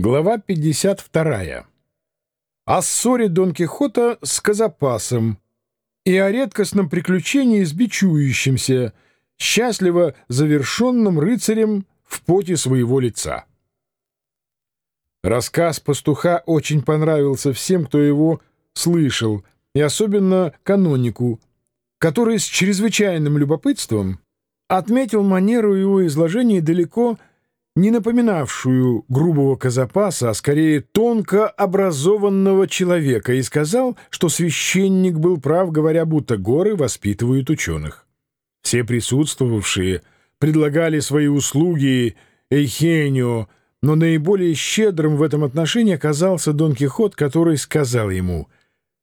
Глава 52. О ссоре Дон Кихота с Казапасом и о редкостном приключении с бичующимся, счастливо завершенным рыцарем в поте своего лица. Рассказ пастуха очень понравился всем, кто его слышал, и особенно канонику, который с чрезвычайным любопытством отметил манеру его изложения далеко не напоминавшую грубого казапаса, а скорее тонко образованного человека, и сказал, что священник был прав, говоря, будто горы воспитывают ученых. Все присутствовавшие предлагали свои услуги Эйхенио, но наиболее щедрым в этом отношении оказался Дон Кихот, который сказал ему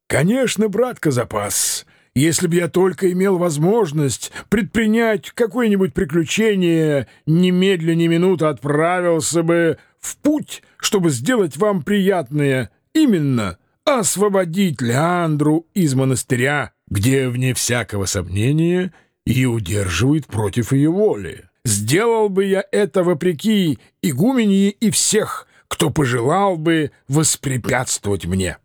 «Конечно, брат Казапас, если бы я только имел возможность предпринять какое-нибудь приключение, немедля ни минуты отправился бы в путь, чтобы сделать вам приятное, именно освободить Леандру из монастыря, где, вне всякого сомнения, ее удерживает против ее воли. Сделал бы я это вопреки игумении и всех, кто пожелал бы воспрепятствовать мне.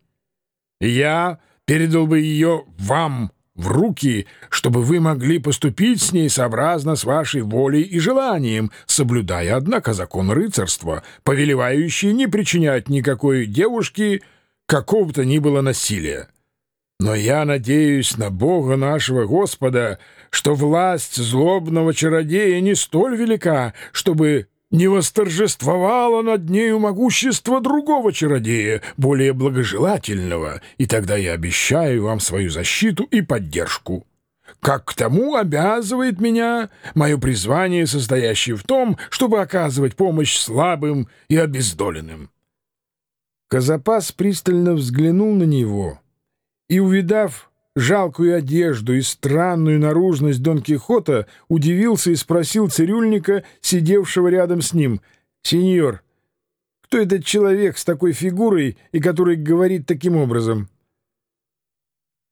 Я передал бы ее вам, в руки, чтобы вы могли поступить с ней сообразно с вашей волей и желанием, соблюдая, однако, закон рыцарства, повелевающий не причинять никакой девушке какого-то ни было насилия. Но я надеюсь на Бога нашего Господа, что власть злобного чародея не столь велика, чтобы не восторжествовало над нею могущество другого чародея, более благожелательного, и тогда я обещаю вам свою защиту и поддержку. Как к тому обязывает меня мое призвание, состоящее в том, чтобы оказывать помощь слабым и обездоленным». Казапас пристально взглянул на него и, увидав жалкую одежду и странную наружность Дон Кихота, удивился и спросил цирюльника, сидевшего рядом с ним, «Сеньор, кто этот человек с такой фигурой и который говорит таким образом?»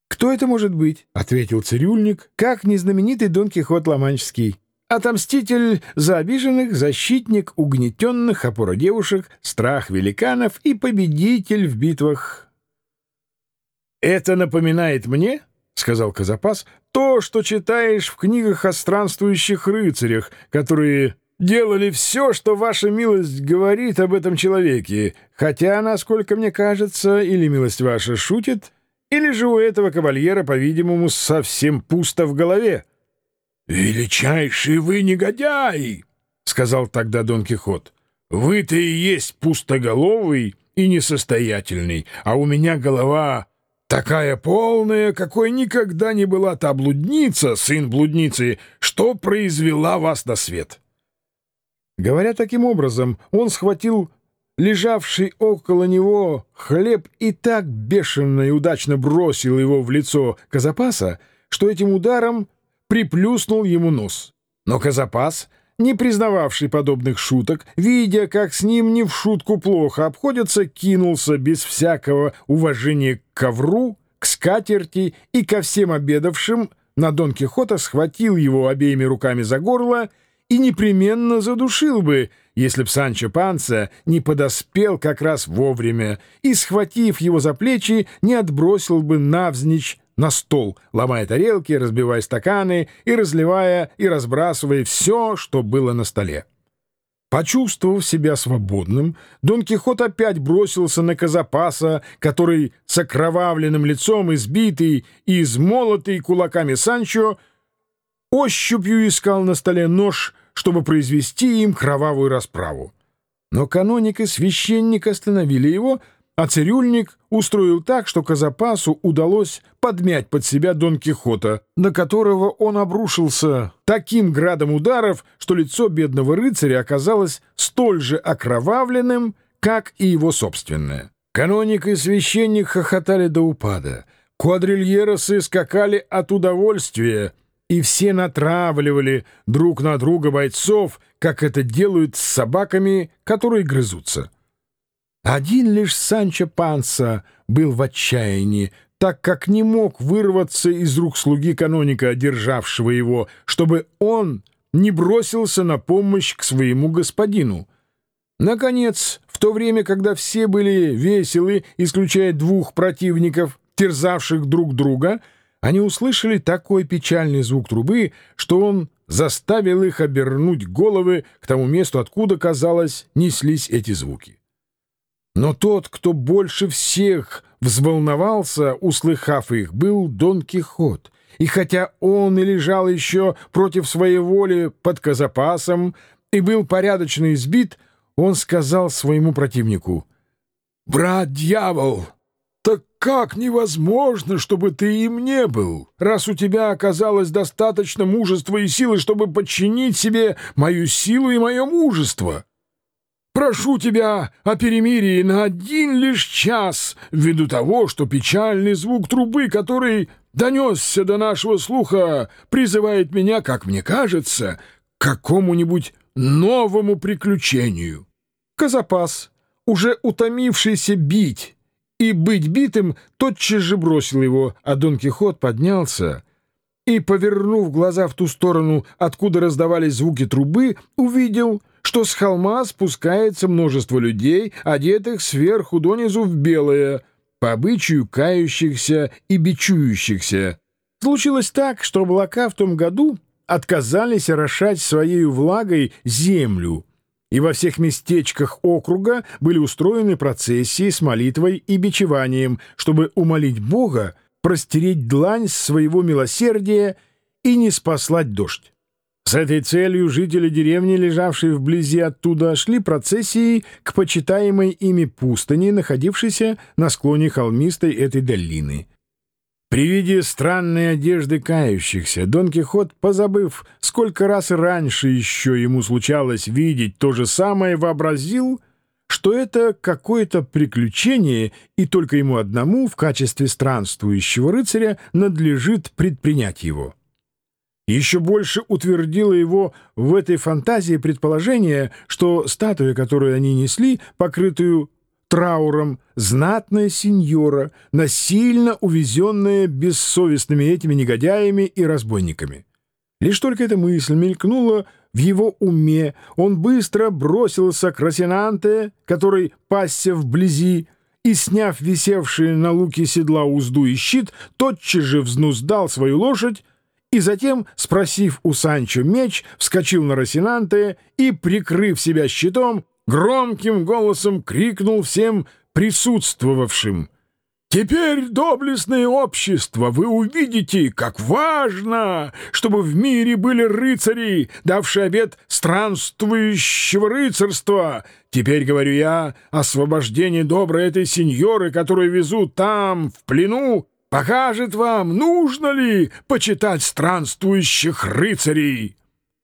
«Кто это может быть?» — ответил цирюльник, как незнаменитый Дон Кихот Ломанческий. Отомститель за обиженных, защитник угнетенных, опора девушек, страх великанов и победитель в битвах «Это напоминает мне, — сказал Казапас, — то, что читаешь в книгах о странствующих рыцарях, которые делали все, что ваша милость говорит об этом человеке, хотя, насколько мне кажется, или милость ваша шутит, или же у этого кавальера, по-видимому, совсем пусто в голове». «Величайший вы негодяй!» — сказал тогда Дон Кихот. «Вы-то и есть пустоголовый и несостоятельный, а у меня голова Такая полная, какой никогда не была та блудница, сын блудницы, что произвела вас на свет. Говоря таким образом, он схватил лежавший около него хлеб и так бешено и удачно бросил его в лицо Казапаса, что этим ударом приплюснул ему нос. Но Казапас не признававший подобных шуток, видя, как с ним не в шутку плохо обходятся, кинулся без всякого уважения к ковру, к скатерти и ко всем обедавшим, на Дон Кихота схватил его обеими руками за горло и непременно задушил бы, если б Санчо Панца не подоспел как раз вовремя и, схватив его за плечи, не отбросил бы навзничь на стол, ломая тарелки, разбивая стаканы и разливая и разбрасывая все, что было на столе. Почувствовав себя свободным, Дон Кихот опять бросился на Казапаса, который с окровавленным лицом, избитый и измолотый кулаками Санчо, ощупью искал на столе нож, чтобы произвести им кровавую расправу. Но каноник и священник остановили его — а цирюльник устроил так, что Казапасу удалось подмять под себя Дон Кихота, на которого он обрушился таким градом ударов, что лицо бедного рыцаря оказалось столь же окровавленным, как и его собственное. Каноник и священник хохотали до упада. Квадрильеросы скакали от удовольствия, и все натравливали друг на друга бойцов, как это делают с собаками, которые грызутся. Один лишь Санчо Панса был в отчаянии, так как не мог вырваться из рук слуги каноника, державшего его, чтобы он не бросился на помощь к своему господину. Наконец, В то время, когда все были веселы, исключая двух противников, терзавших друг друга, они услышали такой печальный звук трубы, что он заставил их обернуть головы к тому месту, откуда, казалось, неслись эти звуки. Но тот, кто больше всех взволновался, услыхав их, был Дон Кихот. И хотя он и лежал еще против своей воли под казапасом и был порядочно избит, он сказал своему противнику, «Брат-дьявол!» Так как невозможно, чтобы ты им не был, раз у тебя оказалось достаточно мужества и силы, чтобы подчинить себе мою силу и мое мужество? Прошу тебя о перемирии на один лишь час, ввиду того, что печальный звук трубы, который донесся до нашего слуха, призывает меня, как мне кажется, к какому-нибудь новому приключению. Казапас, уже утомившийся бить, и быть битым тотчас же бросил его, а Дон Кихот поднялся и, повернув глаза в ту сторону, откуда раздавались звуки трубы, увидел, что с холма спускается множество людей, одетых сверху донизу в белое, по обычаю кающихся и бичующихся. Случилось так, что облака в том году отказались орошать своей влагой землю, и во всех местечках округа были устроены процессии с молитвой и бичеванием, чтобы умолить Бога простереть длань своего милосердия и не спаслать дождь. С этой целью жители деревни, лежавшие вблизи оттуда, шли процессией к почитаемой ими пустыне, находившейся на склоне холмистой этой долины. При виде странной одежды кающихся Дон Кихот, позабыв, сколько раз раньше еще ему случалось видеть то же самое, вообразил, что это какое-то приключение, и только ему одному в качестве странствующего рыцаря надлежит предпринять его. Еще больше утвердило его в этой фантазии предположение, что статуя, которую они несли, покрытую трауром знатная сеньора, насильно увезенная бессовестными этими негодяями и разбойниками. Лишь только эта мысль мелькнула в его уме, он быстро бросился к Росинанте, который пасся вблизи, и, сняв висевшие на луке седла узду и щит, тотчас же взнуздал свою лошадь и затем, спросив у Санчо меч, вскочил на Росинанте и, прикрыв себя щитом, громким голосом крикнул всем присутствовавшим. «Теперь, доблестное общество, вы увидите, как важно, чтобы в мире были рыцари, давшие обет странствующего рыцарства. Теперь, говорю я, освобождение доброй этой сеньоры, которую везут там, в плену, покажет вам, нужно ли почитать странствующих рыцарей».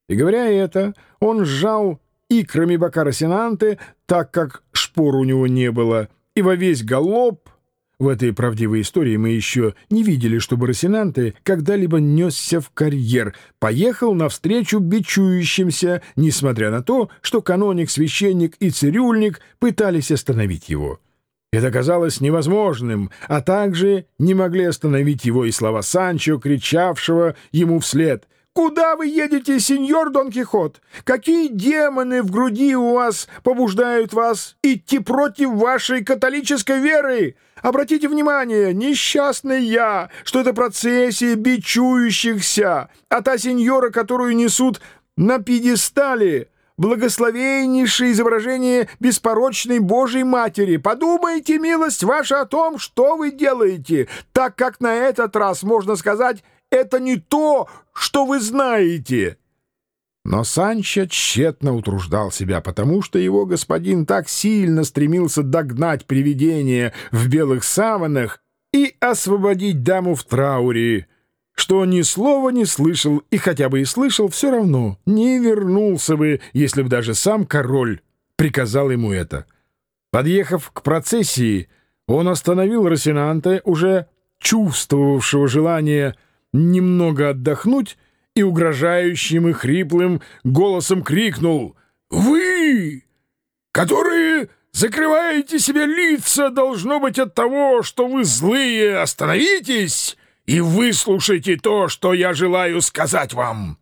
И говоря это, он сжал икрами бока Росинанты, так как шпор у него не было, и во весь галоп в этой правдивой истории мы еще не видели, чтобы Росинанте когда-либо несся в карьер, поехал навстречу бичующимся, несмотря на то, что каноник, священник и цирюльник пытались остановить его. Это казалось невозможным, а также не могли остановить его и слова Санчо, кричавшего ему вслед — Куда вы едете, сеньор Дон Кихот? Какие демоны в груди у вас побуждают вас идти против вашей католической веры? Обратите внимание, несчастный я, что это процессия бичующихся, а та сеньора, которую несут на пьедестале, благословеннейшее изображение беспорочной Божьей Матери. Подумайте, милость ваша, о том, что вы делаете, так как на этот раз, можно сказать, это не то, что вы знаете!» Но Санчо тщетно утруждал себя, потому что его господин так сильно стремился догнать привидение в белых саванах и освободить даму в трауре, что ни слова не слышал, и хотя бы и слышал, все равно не вернулся бы, если бы даже сам король приказал ему это. Подъехав к процессии, он остановил Росинанте, уже чувствовавшего желание немного отдохнуть и угрожающим и хриплым голосом крикнул «Вы, которые закрываете себе лица, должно быть от того, что вы злые, остановитесь и выслушайте то, что я желаю сказать вам!»